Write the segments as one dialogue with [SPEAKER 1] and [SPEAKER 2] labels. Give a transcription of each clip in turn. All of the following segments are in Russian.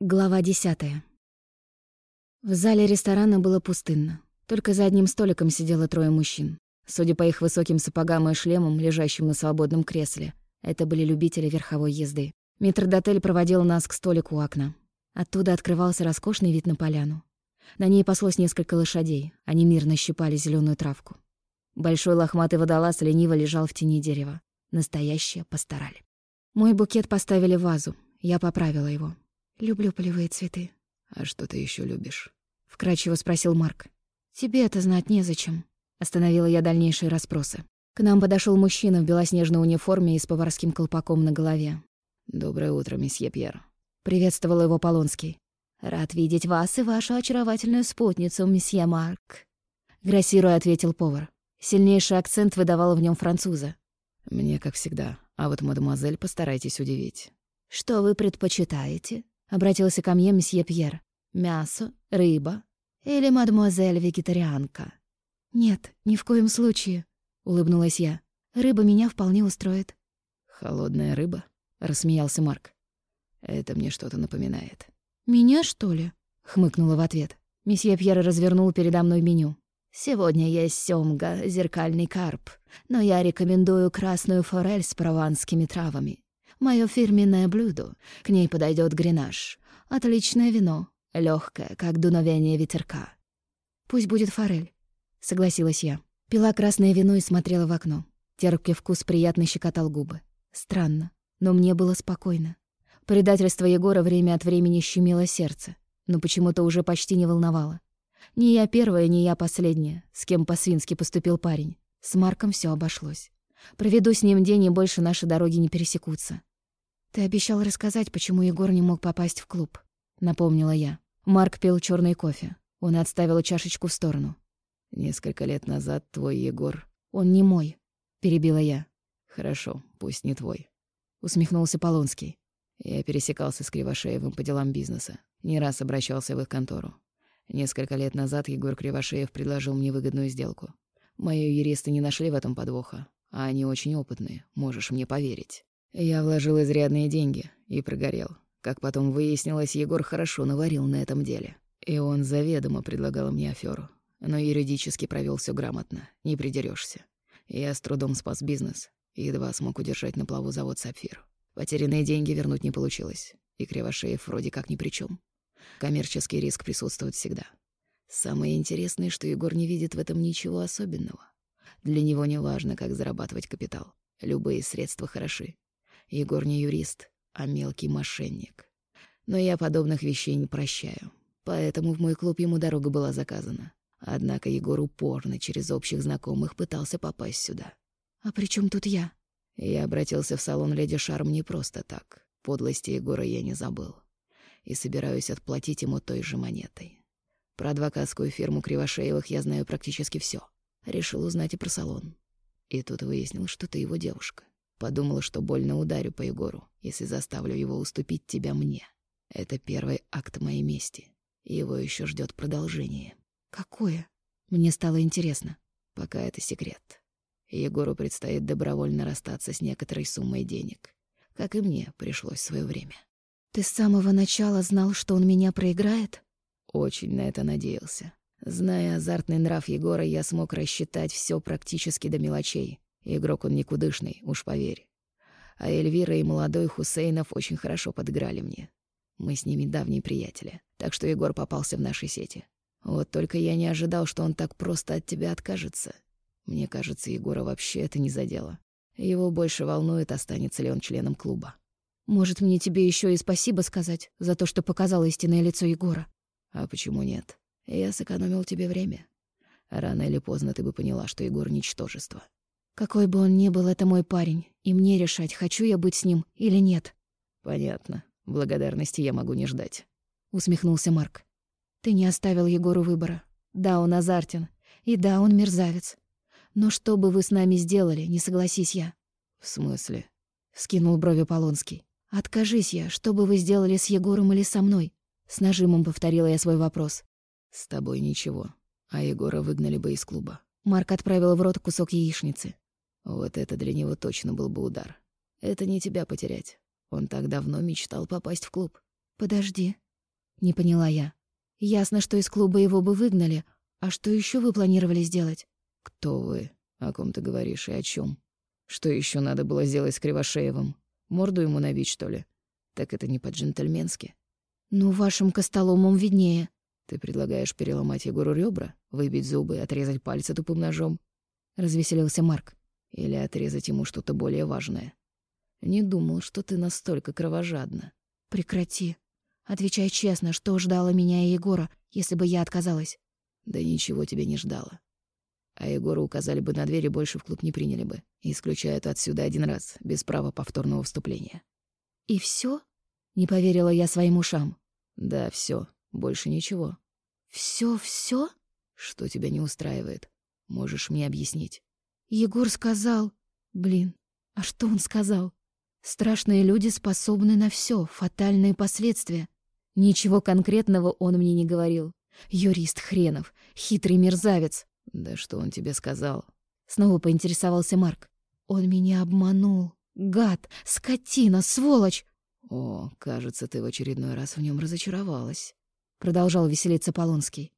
[SPEAKER 1] Глава десятая. В зале ресторана было пустынно. Только за одним столиком сидело трое мужчин. Судя по их высоким сапогам и шлемам, лежащим на свободном кресле, это были любители верховой езды. Митродотель проводил нас к столику у окна. Оттуда открывался роскошный вид на поляну. На ней паслось несколько лошадей, они мирно щипали зеленую травку. Большой лохматый водолаз лениво лежал в тени дерева. Настоящая пастораль. Мой букет поставили в вазу, я поправила его. Люблю полевые цветы.
[SPEAKER 2] А что ты еще любишь?
[SPEAKER 1] Вкрадчиво спросил Марк. Тебе это знать незачем. Остановила я дальнейшие расспросы. К нам подошел мужчина в белоснежной униформе и с поварским колпаком на голове.
[SPEAKER 2] «Доброе утро, месье Пьер».
[SPEAKER 1] Приветствовал его Полонский. «Рад видеть вас и вашу очаровательную спутницу, месье Марк», — грассируя ответил повар. Сильнейший акцент выдавал в нем француза.
[SPEAKER 2] «Мне, как всегда. А вот, мадемуазель, постарайтесь удивить».
[SPEAKER 1] «Что вы предпочитаете?» Обратился ко мне месье Пьер. «Мясо? Рыба? Или мадемуазель вегетарианка?» «Нет, ни в коем случае», — улыбнулась я. «Рыба меня вполне устроит».
[SPEAKER 2] «Холодная рыба?» — рассмеялся Марк. «Это мне что-то напоминает».
[SPEAKER 1] «Меня, что ли?» — хмыкнула в ответ. Месье Пьер развернул передо мной меню. «Сегодня есть сёмга, зеркальный карп, но я рекомендую красную форель с прованскими травами. Моё фирменное блюдо. К ней подойдет гренаж. Отличное вино, легкое, как дуновение ветерка. Пусть будет форель, согласилась я. Пила красное вино и смотрела в окно. Терпкий вкус приятно щекотал губы. Странно, но мне было спокойно. Предательство Егора время от времени щемило сердце, но почему-то уже почти не волновало. Не я первая, не я последняя, с кем по-свински поступил парень. С Марком все обошлось. Проведу с ним день, и больше наши дороги не пересекутся. «Ты обещал рассказать, почему Егор не мог попасть в клуб», — напомнила я. Марк пил черный кофе. Он отставил чашечку в сторону.
[SPEAKER 2] «Несколько лет назад твой Егор...»
[SPEAKER 1] «Он не мой», — перебила я.
[SPEAKER 2] «Хорошо, пусть не твой», —
[SPEAKER 1] усмехнулся Полонский.
[SPEAKER 2] «Я пересекался с Кривошеевым по делам бизнеса. Не раз обращался в их контору. Несколько лет назад Егор Кривошеев предложил мне выгодную сделку. Мои юристы не нашли в этом подвоха, а они очень опытные, можешь мне поверить. Я вложил изрядные деньги и прогорел. Как потом выяснилось, Егор хорошо наварил на этом деле. И он заведомо предлагал мне аферу. Но юридически провел все грамотно, не придерешься. Я с трудом спас бизнес и едва смог удержать на плаву завод «Сапфир». Потерянные деньги вернуть не получилось, и Кривошеев вроде как ни при чем. Коммерческий риск присутствует всегда. Самое интересное, что Егор не видит в этом ничего особенного. Для него не важно, как зарабатывать капитал. Любые средства хороши. Егор не юрист, а мелкий мошенник. Но я подобных вещей не прощаю. Поэтому в мой клуб ему дорога была заказана. Однако Егор упорно через общих знакомых пытался попасть сюда.
[SPEAKER 1] «А при чем тут я?»
[SPEAKER 2] Я обратился в салон «Леди Шарм» не просто так. Подлости Егора я не забыл. И собираюсь отплатить ему той же монетой. Про адвокатскую фирму Кривошеевых я знаю практически все. Решил узнать и про салон. И тут выяснил, что ты его девушка. Подумала, что больно ударю по Егору, если заставлю его уступить тебя мне. Это первый акт моей мести. Его еще ждет продолжение.
[SPEAKER 1] Какое? Мне стало интересно.
[SPEAKER 2] Пока это секрет. Егору предстоит добровольно расстаться с некоторой суммой денег. Как и мне пришлось в свое время.
[SPEAKER 1] Ты с самого начала знал, что он меня проиграет?
[SPEAKER 2] Очень на это надеялся. Зная азартный нрав Егора, я смог рассчитать все практически до мелочей. Игрок он никудышный, уж поверь. А Эльвира и молодой Хусейнов очень хорошо подыграли мне. Мы с ними давние приятели, так что Егор попался в наши сети. Вот только я не ожидал, что он так просто от тебя откажется. Мне кажется, Егора вообще это не задело. Его больше волнует, останется ли он членом клуба.
[SPEAKER 1] Может, мне тебе еще и спасибо сказать за то, что показала истинное лицо Егора?
[SPEAKER 2] А почему нет? Я сэкономил тебе время. Рано или поздно ты бы поняла, что Егор — ничтожество.
[SPEAKER 1] Какой бы он ни был, это мой парень, и мне решать, хочу я быть с ним или нет.
[SPEAKER 2] Понятно. Благодарности я могу не ждать.
[SPEAKER 1] Усмехнулся Марк. Ты не оставил Егору выбора. Да, он азартен. И да, он мерзавец. Но что бы вы с нами сделали, не согласись я.
[SPEAKER 2] В смысле?
[SPEAKER 1] Скинул брови Полонский. Откажись я, что бы вы сделали с Егором или со мной? С нажимом повторила я свой вопрос.
[SPEAKER 2] С тобой ничего. А Егора выгнали бы из клуба.
[SPEAKER 1] Марк отправил в рот кусок яичницы.
[SPEAKER 2] Вот это для него точно был бы удар. Это не тебя потерять. Он так давно мечтал попасть в клуб.
[SPEAKER 1] Подожди. Не поняла я. Ясно, что из клуба его бы выгнали. А что еще вы планировали сделать?
[SPEAKER 2] Кто вы? О ком ты говоришь и о чем? Что еще надо было сделать с Кривошеевым? Морду ему набить, что ли? Так это не по-джентльменски.
[SPEAKER 1] Ну, вашим костоломом виднее.
[SPEAKER 2] Ты предлагаешь переломать Егору ребра, выбить зубы и отрезать пальцы тупым ножом?
[SPEAKER 1] Развеселился Марк.
[SPEAKER 2] Или отрезать ему что-то более важное? Не думал, что ты настолько кровожадна.
[SPEAKER 1] Прекрати. Отвечай честно, что ждало меня и Егора, если бы я отказалась.
[SPEAKER 2] Да ничего тебе не ждало. А Егору указали бы на дверь и больше в клуб не приняли бы. Исключают отсюда один раз, без права повторного вступления.
[SPEAKER 1] И все? Не поверила я своим ушам.
[SPEAKER 2] Да, все, больше ничего.
[SPEAKER 1] Все, все?
[SPEAKER 2] Что тебя не устраивает? Можешь мне объяснить?
[SPEAKER 1] Егор сказал... Блин, а что он сказал? Страшные люди способны на все, фатальные последствия. Ничего конкретного он мне не говорил. Юрист хренов, хитрый мерзавец.
[SPEAKER 2] Да что он тебе сказал?
[SPEAKER 1] Снова поинтересовался Марк. Он меня обманул. Гад, скотина, сволочь.
[SPEAKER 2] О, кажется, ты в очередной раз в нем разочаровалась.
[SPEAKER 1] Продолжал веселиться Полонский.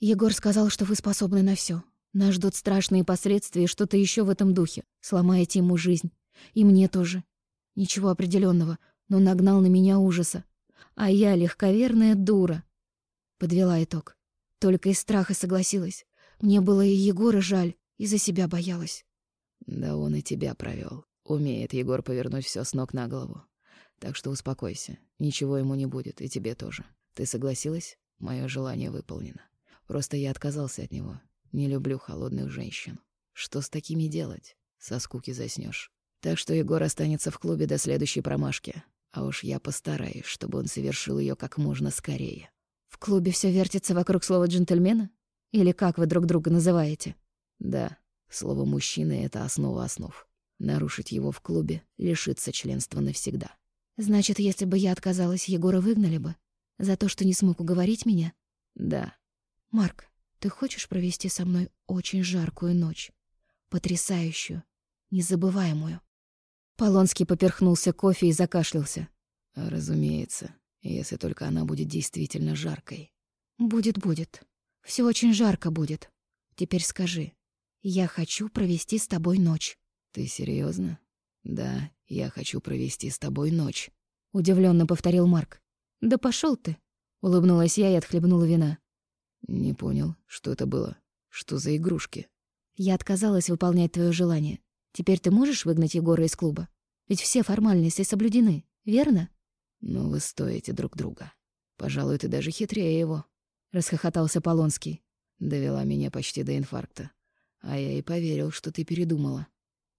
[SPEAKER 1] Егор сказал, что вы способны на все. Нас ждут страшные последствия и что-то еще в этом духе. Сломаете ему жизнь. И мне тоже. Ничего определенного, но нагнал на меня ужаса. А я легковерная дура. Подвела итог. Только из страха согласилась. Мне было и Егора жаль, и за себя боялась.
[SPEAKER 2] Да он и тебя провел. Умеет Егор повернуть все с ног на голову. Так что успокойся. Ничего ему не будет, и тебе тоже. Ты согласилась? Мое желание выполнено. Просто я отказался от него. Не люблю холодных женщин. Что с такими делать? Со скуки заснешь. Так что Егор останется в клубе до следующей промашки. А уж я постараюсь, чтобы он совершил ее как можно скорее.
[SPEAKER 1] В клубе все вертится вокруг слова джентльмена? Или как вы друг друга называете?
[SPEAKER 2] Да, слово «мужчина» — это основа основ. Нарушить его в клубе — лишиться членства навсегда.
[SPEAKER 1] Значит, если бы я отказалась, Егора выгнали бы? За то, что не смог уговорить меня?
[SPEAKER 2] Да.
[SPEAKER 1] Марк, ты хочешь провести со мной очень жаркую ночь? Потрясающую, незабываемую. Полонский поперхнулся кофе и закашлялся.
[SPEAKER 2] Разумеется, если только она будет действительно жаркой.
[SPEAKER 1] Будет, будет. Все очень жарко будет. Теперь скажи, я хочу провести с тобой ночь.
[SPEAKER 2] Ты серьезно? Да, я хочу провести с тобой ночь.
[SPEAKER 1] Удивленно повторил Марк. Да пошел ты, улыбнулась я и отхлебнула вина.
[SPEAKER 2] Не понял, что это было? Что за игрушки?
[SPEAKER 1] Я отказалась выполнять твое желание. Теперь ты можешь выгнать Егора из клуба? Ведь все формальности соблюдены, верно?
[SPEAKER 2] Ну, вы стоите друг друга. Пожалуй, ты даже хитрее его.
[SPEAKER 1] Расхохотался Полонский.
[SPEAKER 2] Довела меня почти до инфаркта. А я и поверил, что ты передумала.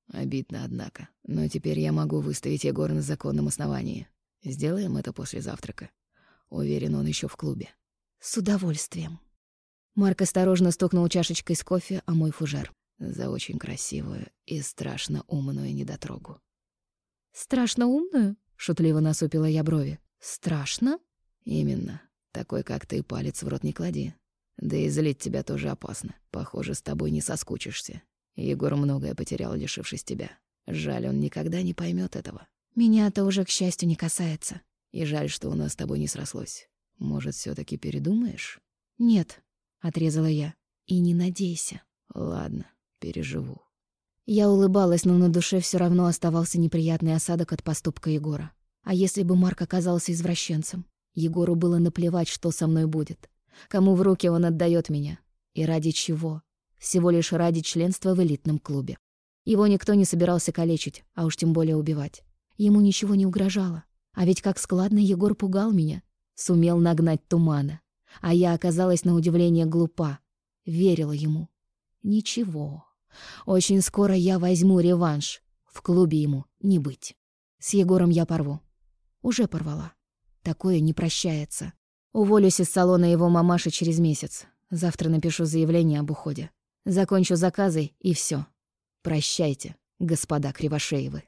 [SPEAKER 2] Обидно, однако. Но теперь я могу выставить Егора на законном основании. Сделаем это после завтрака. Уверен, он еще в клубе.
[SPEAKER 1] С удовольствием. Марк осторожно стукнул чашечкой с кофе о мой фужер.
[SPEAKER 2] За очень красивую и страшно умную недотрогу.
[SPEAKER 1] «Страшно умную?» — шутливо насупила я брови. «Страшно?»
[SPEAKER 2] «Именно. Такой, как ты, палец в рот не клади. Да и злить тебя тоже опасно. Похоже, с тобой не соскучишься. Егор многое потерял, лишившись тебя. Жаль, он никогда не поймет этого.
[SPEAKER 1] Меня-то уже, к счастью, не касается.
[SPEAKER 2] И жаль, что у нас с тобой не срослось. Может, все таки передумаешь?
[SPEAKER 1] Нет, отрезала я. И не надейся.
[SPEAKER 2] Ладно, переживу.
[SPEAKER 1] Я улыбалась, но на душе все равно оставался неприятный осадок от поступка Егора. А если бы Марк оказался извращенцем? Егору было наплевать, что со мной будет. Кому в руки он отдает меня? И ради чего? Всего лишь ради членства в элитном клубе. Его никто не собирался калечить, а уж тем более убивать. Ему ничего не угрожало. А ведь как складно Егор пугал меня. Сумел нагнать тумана. А я оказалась на удивление глупа. Верила ему. Ничего. Очень скоро я возьму реванш. В клубе ему не быть. С Егором я порву. Уже порвала. Такое не прощается. Уволюсь из салона его мамаши через месяц. Завтра напишу заявление об уходе. Закончу заказы, и все. Прощайте, господа Кривошеевы.